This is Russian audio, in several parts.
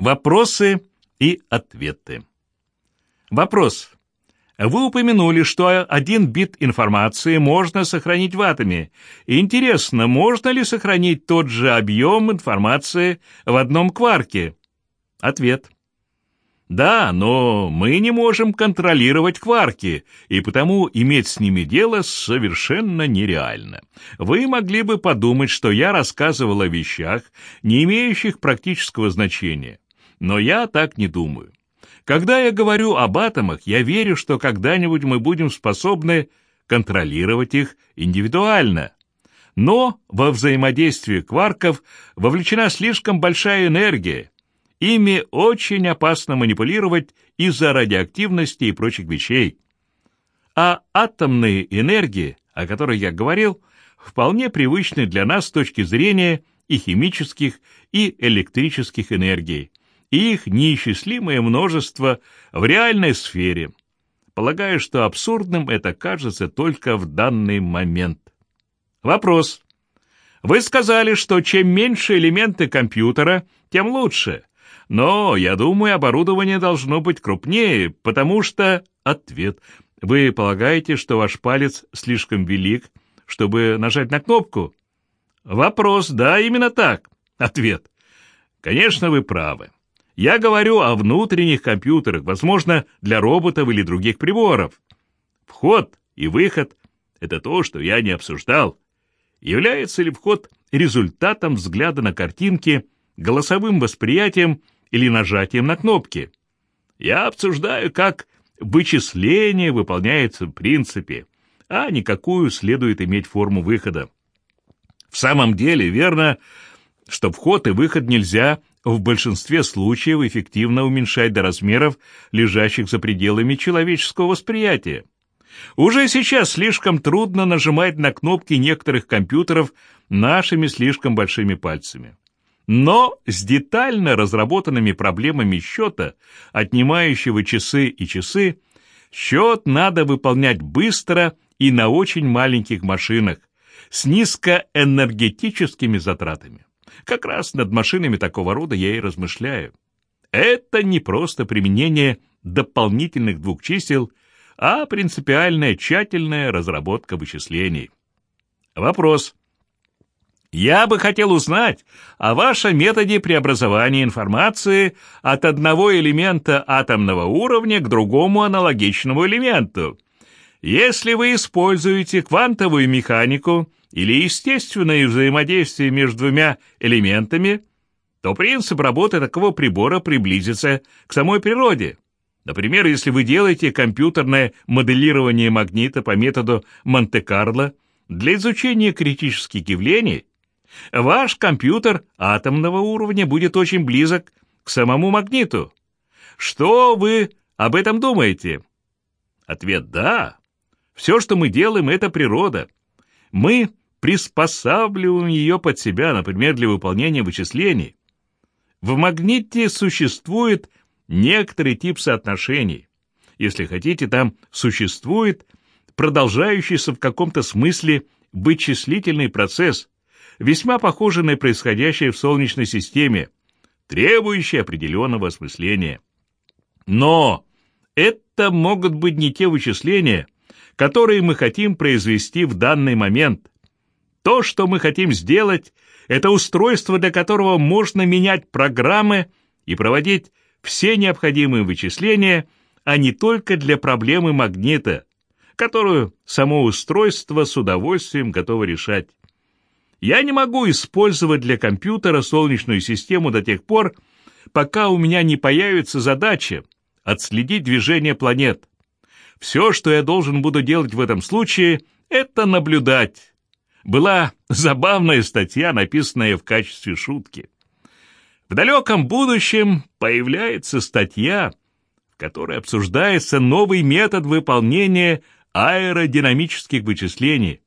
Вопросы и ответы. Вопрос. Вы упомянули, что один бит информации можно сохранить в атоме. Интересно, можно ли сохранить тот же объем информации в одном кварке? Ответ. Да, но мы не можем контролировать кварки, и потому иметь с ними дело совершенно нереально. Вы могли бы подумать, что я рассказывал о вещах, не имеющих практического значения. Но я так не думаю. Когда я говорю об атомах, я верю, что когда-нибудь мы будем способны контролировать их индивидуально. Но во взаимодействие кварков вовлечена слишком большая энергия. Ими очень опасно манипулировать из-за радиоактивности и прочих вещей. А атомные энергии, о которых я говорил, вполне привычны для нас с точки зрения и химических, и электрических энергий их неисчислимое множество в реальной сфере. Полагаю, что абсурдным это кажется только в данный момент. Вопрос. Вы сказали, что чем меньше элементы компьютера, тем лучше. Но, я думаю, оборудование должно быть крупнее, потому что... Ответ. Вы полагаете, что ваш палец слишком велик, чтобы нажать на кнопку? Вопрос. Да, именно так. Ответ. Конечно, вы правы. Я говорю о внутренних компьютерах, возможно, для роботов или других приборов. Вход и выход — это то, что я не обсуждал. Является ли вход результатом взгляда на картинки, голосовым восприятием или нажатием на кнопки? Я обсуждаю, как вычисление выполняется в принципе, а не какую следует иметь форму выхода. В самом деле верно, что вход и выход нельзя в большинстве случаев эффективно уменьшать до размеров, лежащих за пределами человеческого восприятия. Уже сейчас слишком трудно нажимать на кнопки некоторых компьютеров нашими слишком большими пальцами. Но с детально разработанными проблемами счета, отнимающего часы и часы, счет надо выполнять быстро и на очень маленьких машинах, с низкоэнергетическими затратами. Как раз над машинами такого рода я и размышляю. Это не просто применение дополнительных двух чисел, а принципиальная тщательная разработка вычислений. Вопрос. Я бы хотел узнать о вашем методе преобразования информации от одного элемента атомного уровня к другому аналогичному элементу. Если вы используете квантовую механику или естественное взаимодействие между двумя элементами, то принцип работы такого прибора приблизится к самой природе. Например, если вы делаете компьютерное моделирование магнита по методу Монте-Карло для изучения критических явлений, ваш компьютер атомного уровня будет очень близок к самому магниту. Что вы об этом думаете? Ответ «да». Все, что мы делаем, это природа. Мы приспосабливаем ее под себя, например, для выполнения вычислений. В магните существует некоторый тип соотношений. Если хотите, там существует продолжающийся в каком-то смысле вычислительный процесс, весьма похожий на происходящее в Солнечной системе, требующий определенного осмысления. Но это могут быть не те вычисления, которые мы хотим произвести в данный момент. То, что мы хотим сделать, это устройство, для которого можно менять программы и проводить все необходимые вычисления, а не только для проблемы магнита, которую само устройство с удовольствием готово решать. Я не могу использовать для компьютера Солнечную систему до тех пор, пока у меня не появится задача отследить движение планет. Все, что я должен буду делать в этом случае, это наблюдать. Была забавная статья, написанная в качестве шутки. В далеком будущем появляется статья, в которой обсуждается новый метод выполнения аэродинамических вычислений.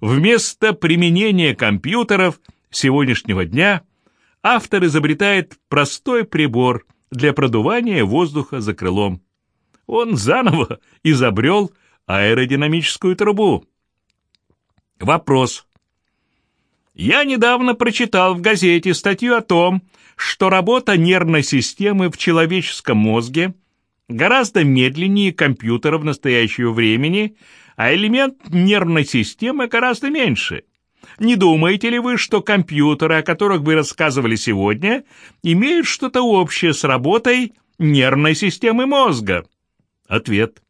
Вместо применения компьютеров сегодняшнего дня автор изобретает простой прибор для продувания воздуха за крылом он заново изобрел аэродинамическую трубу. Вопрос. Я недавно прочитал в газете статью о том, что работа нервной системы в человеческом мозге гораздо медленнее компьютера в настоящего времени, а элемент нервной системы гораздо меньше. Не думаете ли вы, что компьютеры, о которых вы рассказывали сегодня, имеют что-то общее с работой нервной системы мозга? Ответ.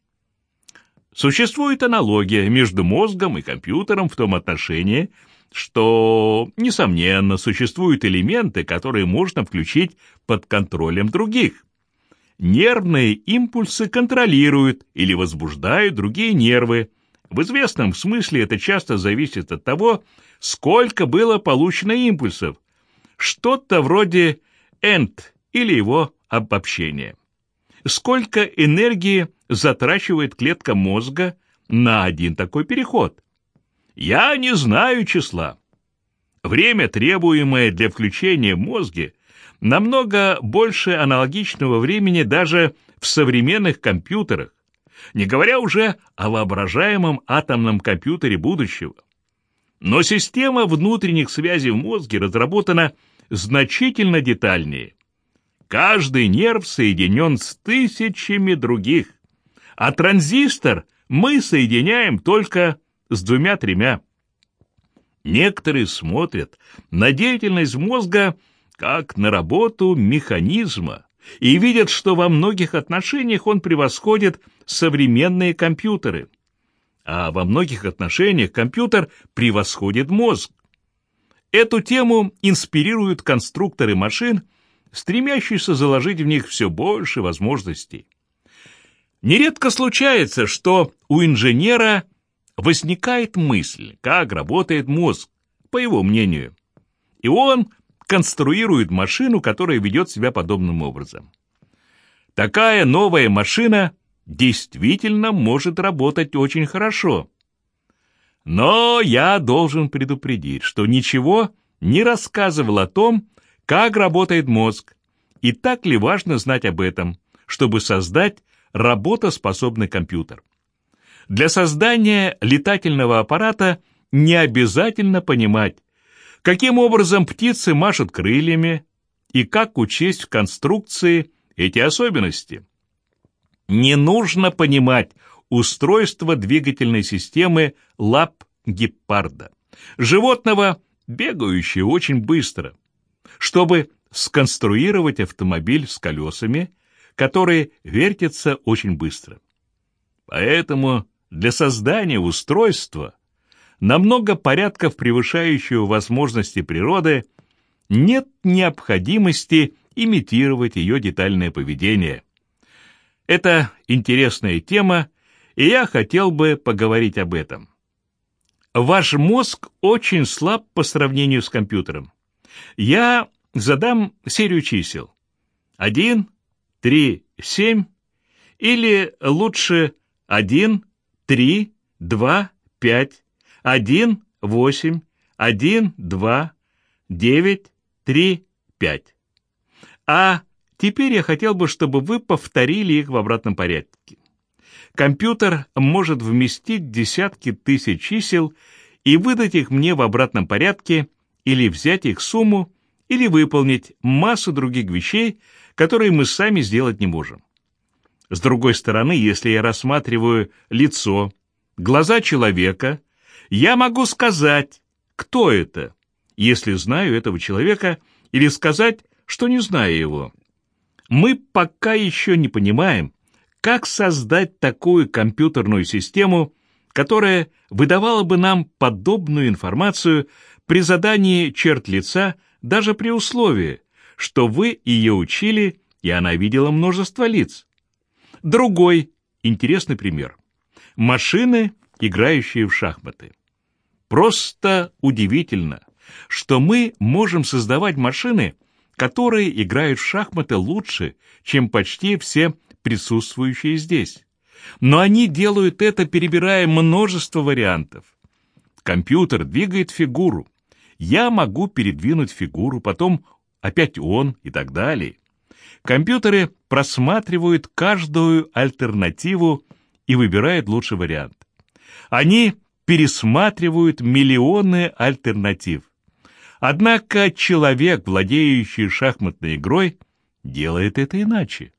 Существует аналогия между мозгом и компьютером в том отношении, что, несомненно, существуют элементы, которые можно включить под контролем других. Нервные импульсы контролируют или возбуждают другие нервы. В известном смысле это часто зависит от того, сколько было получено импульсов. Что-то вроде «энд» или его обобщения. Сколько энергии затрачивает клетка мозга на один такой переход? Я не знаю числа. Время, требуемое для включения в мозге, намного больше аналогичного времени даже в современных компьютерах, не говоря уже о воображаемом атомном компьютере будущего. Но система внутренних связей в мозге разработана значительно детальнее. Каждый нерв соединен с тысячами других, а транзистор мы соединяем только с двумя-тремя. Некоторые смотрят на деятельность мозга как на работу механизма и видят, что во многих отношениях он превосходит современные компьютеры. А во многих отношениях компьютер превосходит мозг. Эту тему инспирируют конструкторы машин, стремящиеся заложить в них все больше возможностей. Нередко случается, что у инженера возникает мысль, как работает мозг, по его мнению. И он конструирует машину, которая ведет себя подобным образом. Такая новая машина действительно может работать очень хорошо. Но я должен предупредить, что ничего не рассказывал о том, как работает мозг, и так ли важно знать об этом, чтобы создать работоспособный компьютер. Для создания летательного аппарата не обязательно понимать, каким образом птицы машут крыльями и как учесть в конструкции эти особенности. Не нужно понимать устройство двигательной системы лап гепарда, животного, бегающего очень быстро, чтобы сконструировать автомобиль с колесами, которые вертятся очень быстро. Поэтому для создания устройства, намного порядков превышающего возможности природы, нет необходимости имитировать ее детальное поведение. Это интересная тема, и я хотел бы поговорить об этом. Ваш мозг очень слаб по сравнению с компьютером. Я задам серию чисел. 1, 3, 7 или лучше 1, три, два, пять, один, восемь, один, два, девять, три, пять. А теперь я хотел бы, чтобы вы повторили их в обратном порядке. Компьютер может вместить десятки тысяч чисел и выдать их мне в обратном порядке или взять их сумму, или выполнить массу других вещей, которые мы сами сделать не можем. С другой стороны, если я рассматриваю лицо, глаза человека, я могу сказать, кто это, если знаю этого человека, или сказать, что не знаю его. Мы пока еще не понимаем, как создать такую компьютерную систему, которая выдавала бы нам подобную информацию при задании черт лица даже при условии, что вы ее учили, и она видела множество лиц. Другой интересный пример. Машины, играющие в шахматы. Просто удивительно, что мы можем создавать машины, которые играют в шахматы лучше, чем почти все присутствующие здесь. Но они делают это, перебирая множество вариантов. Компьютер двигает фигуру. Я могу передвинуть фигуру, потом опять он и так далее. Компьютеры просматривают каждую альтернативу и выбирают лучший вариант. Они пересматривают миллионы альтернатив. Однако человек, владеющий шахматной игрой, делает это иначе.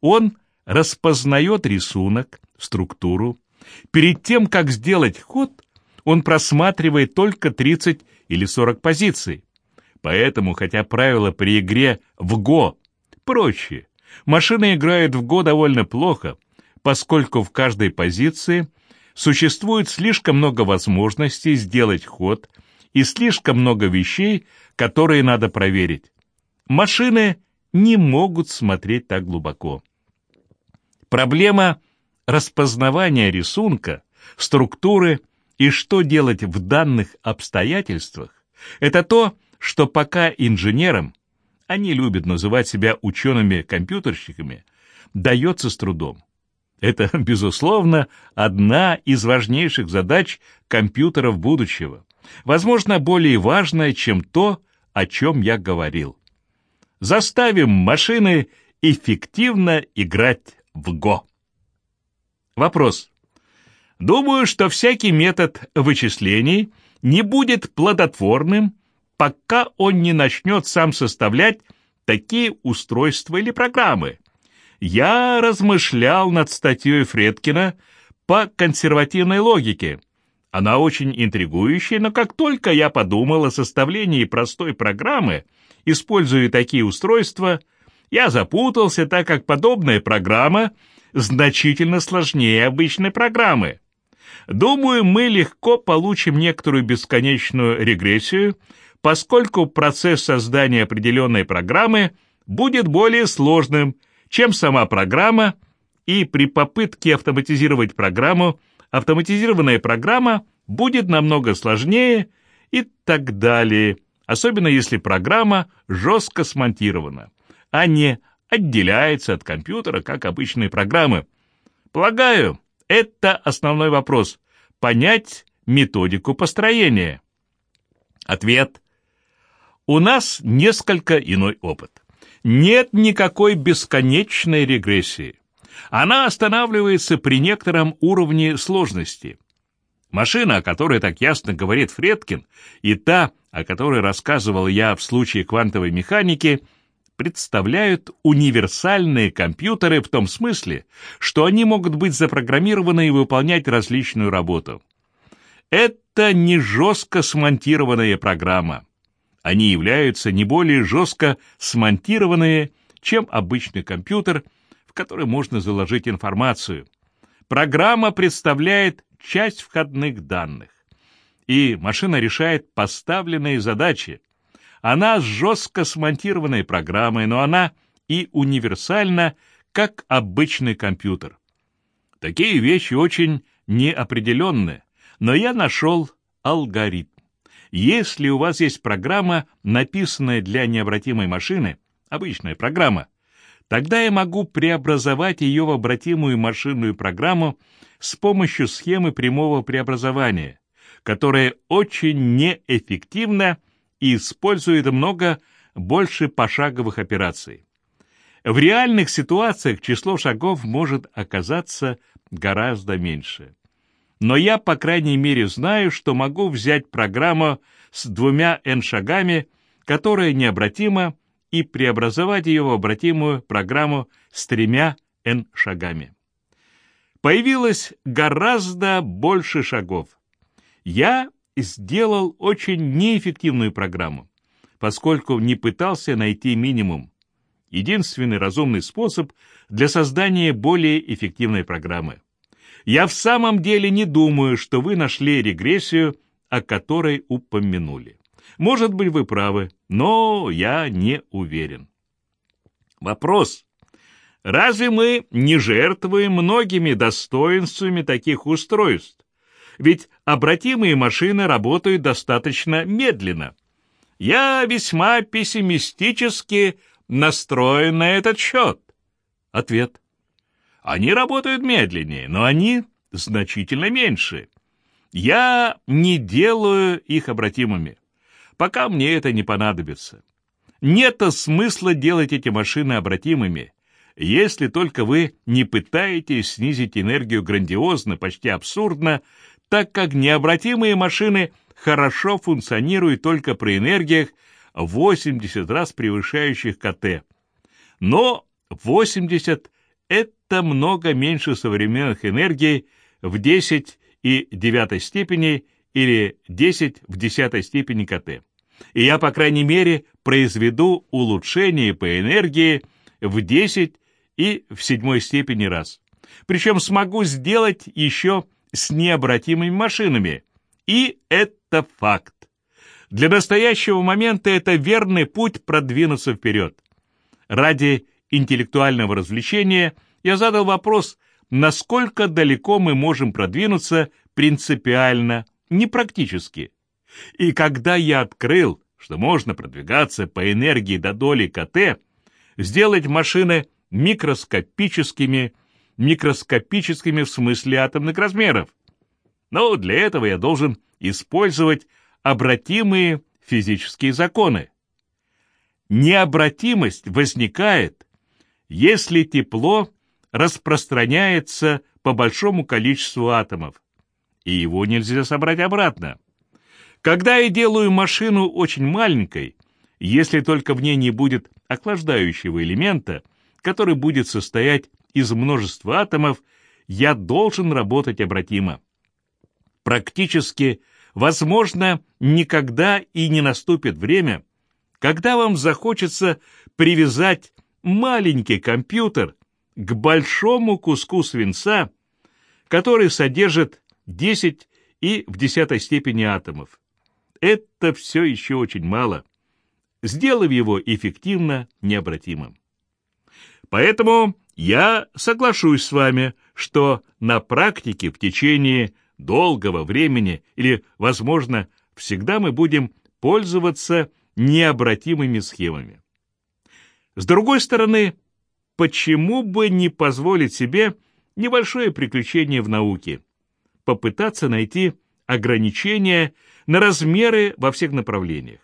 Он распознает рисунок, структуру. Перед тем, как сделать ход, он просматривает только 30 или 40 позиций. Поэтому, хотя правила при игре в ГО проще, машина играет в ГО довольно плохо, поскольку в каждой позиции существует слишком много возможностей сделать ход и слишком много вещей, которые надо проверить. Машины не могут смотреть так глубоко. Проблема распознавания рисунка, структуры и что делать в данных обстоятельствах – это то, что пока инженерам, они любят называть себя учеными-компьютерщиками, дается с трудом. Это, безусловно, одна из важнейших задач компьютеров будущего, возможно, более важная, чем то, о чем я говорил. Заставим машины эффективно играть в ГО. Вопрос. Думаю, что всякий метод вычислений не будет плодотворным, пока он не начнет сам составлять такие устройства или программы. Я размышлял над статьей Фредкина по консервативной логике. Она очень интригующая, но как только я подумал о составлении простой программы, используя такие устройства, я запутался, так как подобная программа значительно сложнее обычной программы. Думаю, мы легко получим некоторую бесконечную регрессию, поскольку процесс создания определенной программы будет более сложным, чем сама программа, и при попытке автоматизировать программу автоматизированная программа будет намного сложнее и так далее, особенно если программа жестко смонтирована, а не отделяется от компьютера, как обычные программы. Полагаю, это основной вопрос – понять методику построения. Ответ. У нас несколько иной опыт. Нет никакой бесконечной регрессии. Она останавливается при некотором уровне сложности. Машина, о которой так ясно говорит Фредкин, и та, о которой рассказывал я в случае квантовой механики – представляют универсальные компьютеры в том смысле, что они могут быть запрограммированы и выполнять различную работу. Это не жестко смонтированная программа. Они являются не более жестко смонтированные, чем обычный компьютер, в который можно заложить информацию. Программа представляет часть входных данных, и машина решает поставленные задачи, она с жестко смонтированной программой, но она и универсальна, как обычный компьютер. Такие вещи очень неопределенные, но я нашел алгоритм. Если у вас есть программа, написанная для необратимой машины, обычная программа, тогда я могу преобразовать ее в обратимую машинную программу с помощью схемы прямого преобразования, которая очень неэффективна и использует много больше пошаговых операций. В реальных ситуациях число шагов может оказаться гораздо меньше. Но я, по крайней мере, знаю, что могу взять программу с двумя n шагами, которая необратима, и преобразовать ее в обратимую программу с тремя n шагами. Появилось гораздо больше шагов. Я сделал очень неэффективную программу, поскольку не пытался найти минимум. Единственный разумный способ для создания более эффективной программы. Я в самом деле не думаю, что вы нашли регрессию, о которой упомянули. Может быть, вы правы, но я не уверен. Вопрос. Разве мы не жертвуем многими достоинствами таких устройств? Ведь обратимые машины работают достаточно медленно. Я весьма пессимистически настроен на этот счет. Ответ. Они работают медленнее, но они значительно меньше. Я не делаю их обратимыми, пока мне это не понадобится. Нет смысла делать эти машины обратимыми, если только вы не пытаетесь снизить энергию грандиозно, почти абсурдно, так как необратимые машины хорошо функционирует только при энергиях 80 раз превышающих КТ. Но 80 – это много меньше современных энергий в 10 и 9 степени или 10 в 10 степени КТ. И я, по крайней мере, произведу улучшение по энергии в 10 и в 7 степени раз. Причем смогу сделать еще с необратимыми машинами. И это факт. Для настоящего момента это верный путь продвинуться вперед. Ради интеллектуального развлечения я задал вопрос, насколько далеко мы можем продвинуться принципиально, не практически. И когда я открыл, что можно продвигаться по энергии до доли КТ, сделать машины микроскопическими, микроскопическими в смысле атомных размеров. Но для этого я должен использовать обратимые физические законы. Необратимость возникает, если тепло распространяется по большому количеству атомов, и его нельзя собрать обратно. Когда я делаю машину очень маленькой, если только в ней не будет охлаждающего элемента, который будет состоять из множества атомов, я должен работать обратимо. Практически, возможно, никогда и не наступит время, когда вам захочется привязать маленький компьютер к большому куску свинца, который содержит 10 и в десятой степени атомов. Это все еще очень мало, сделав его эффективно необратимым. Поэтому я соглашусь с вами, что на практике в течение долгого времени или, возможно, всегда мы будем пользоваться необратимыми схемами. С другой стороны, почему бы не позволить себе небольшое приключение в науке, попытаться найти ограничения на размеры во всех направлениях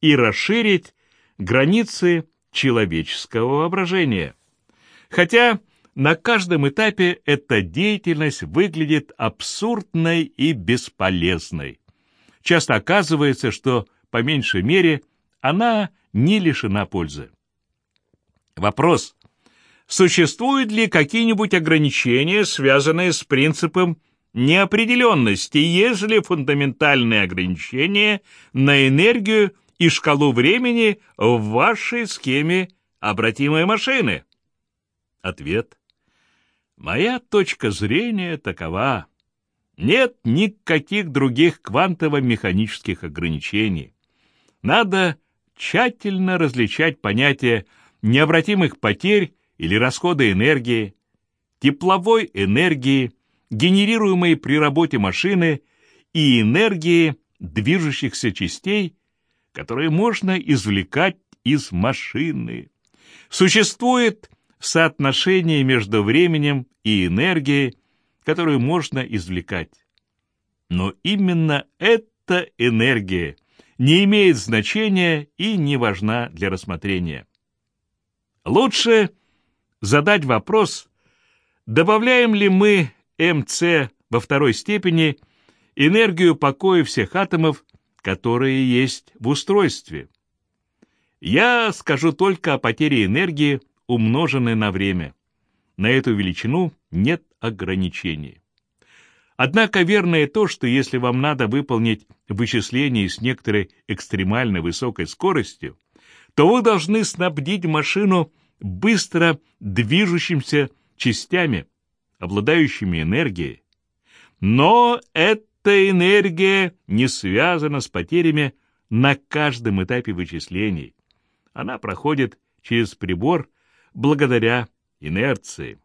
и расширить границы человеческого воображения. Хотя на каждом этапе эта деятельность выглядит абсурдной и бесполезной. Часто оказывается, что, по меньшей мере, она не лишена пользы. Вопрос. Существуют ли какие-нибудь ограничения, связанные с принципом неопределенности, если фундаментальные ограничения на энергию и шкалу времени в вашей схеме обратимой машины? Ответ. Моя точка зрения такова. Нет никаких других квантово-механических ограничений. Надо тщательно различать понятия необратимых потерь или расхода энергии, тепловой энергии, генерируемой при работе машины, и энергии движущихся частей, которые можно извлекать из машины. Существует соотношение между временем и энергией, которую можно извлекать. Но именно эта энергия не имеет значения и не важна для рассмотрения. Лучше задать вопрос, добавляем ли мы МЦ во второй степени энергию покоя всех атомов, которые есть в устройстве. Я скажу только о потере энергии, умноженной на время. На эту величину нет ограничений. Однако верно и то, что если вам надо выполнить вычисление с некоторой экстремально высокой скоростью, то вы должны снабдить машину быстро движущимся частями, обладающими энергией. Но эта энергия не связана с потерями на каждом этапе вычислений. Она проходит через прибор благодаря инерции.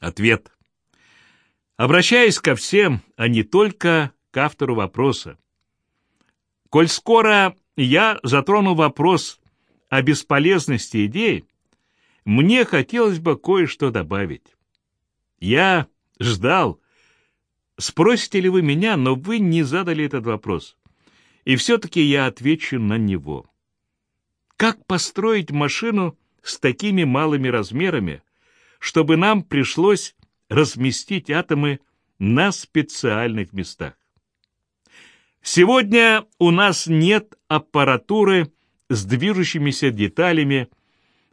Ответ. Обращаясь ко всем, а не только к автору вопроса. Коль скоро я затрону вопрос о бесполезности идей, мне хотелось бы кое-что добавить. Я ждал, спросите ли вы меня, но вы не задали этот вопрос. И все-таки я отвечу на него. Как построить машину с такими малыми размерами, чтобы нам пришлось разместить атомы на специальных местах? Сегодня у нас нет аппаратуры с движущимися деталями,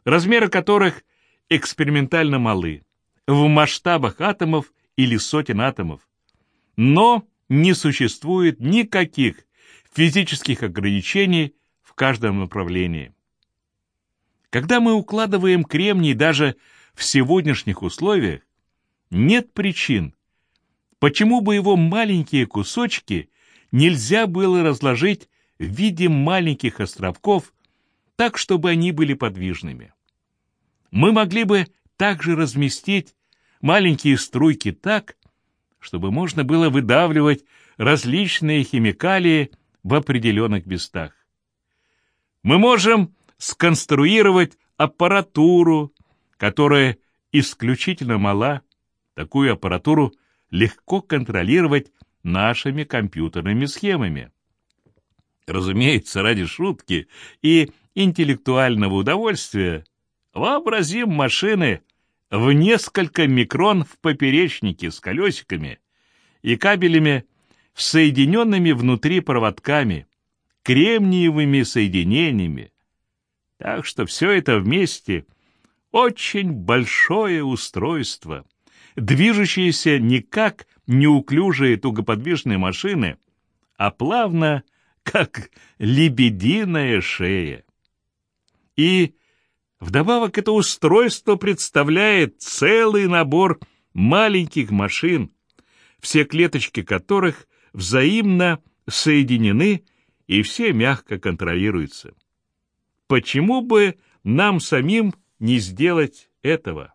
размеры которых экспериментально малы, в масштабах атомов или сотен атомов. Но не существует никаких физических ограничений в каждом направлении. Когда мы укладываем кремний даже в сегодняшних условиях, нет причин, почему бы его маленькие кусочки нельзя было разложить в виде маленьких островков, так, чтобы они были подвижными. Мы могли бы также разместить маленькие струйки так, чтобы можно было выдавливать различные химикалии в определенных местах. Мы можем сконструировать аппаратуру, которая исключительно мала. Такую аппаратуру легко контролировать нашими компьютерными схемами. Разумеется, ради шутки и интеллектуального удовольствия вообразим машины в несколько микрон в поперечнике с колесиками и кабелями, соединенными внутри проводками, кремниевыми соединениями. Так что все это вместе очень большое устройство, движущееся не как неуклюжие тугоподвижные машины, а плавно, как лебединая шея. И вдобавок это устройство представляет целый набор маленьких машин, все клеточки которых взаимно соединены и все мягко контролируются. Почему бы нам самим не сделать этого?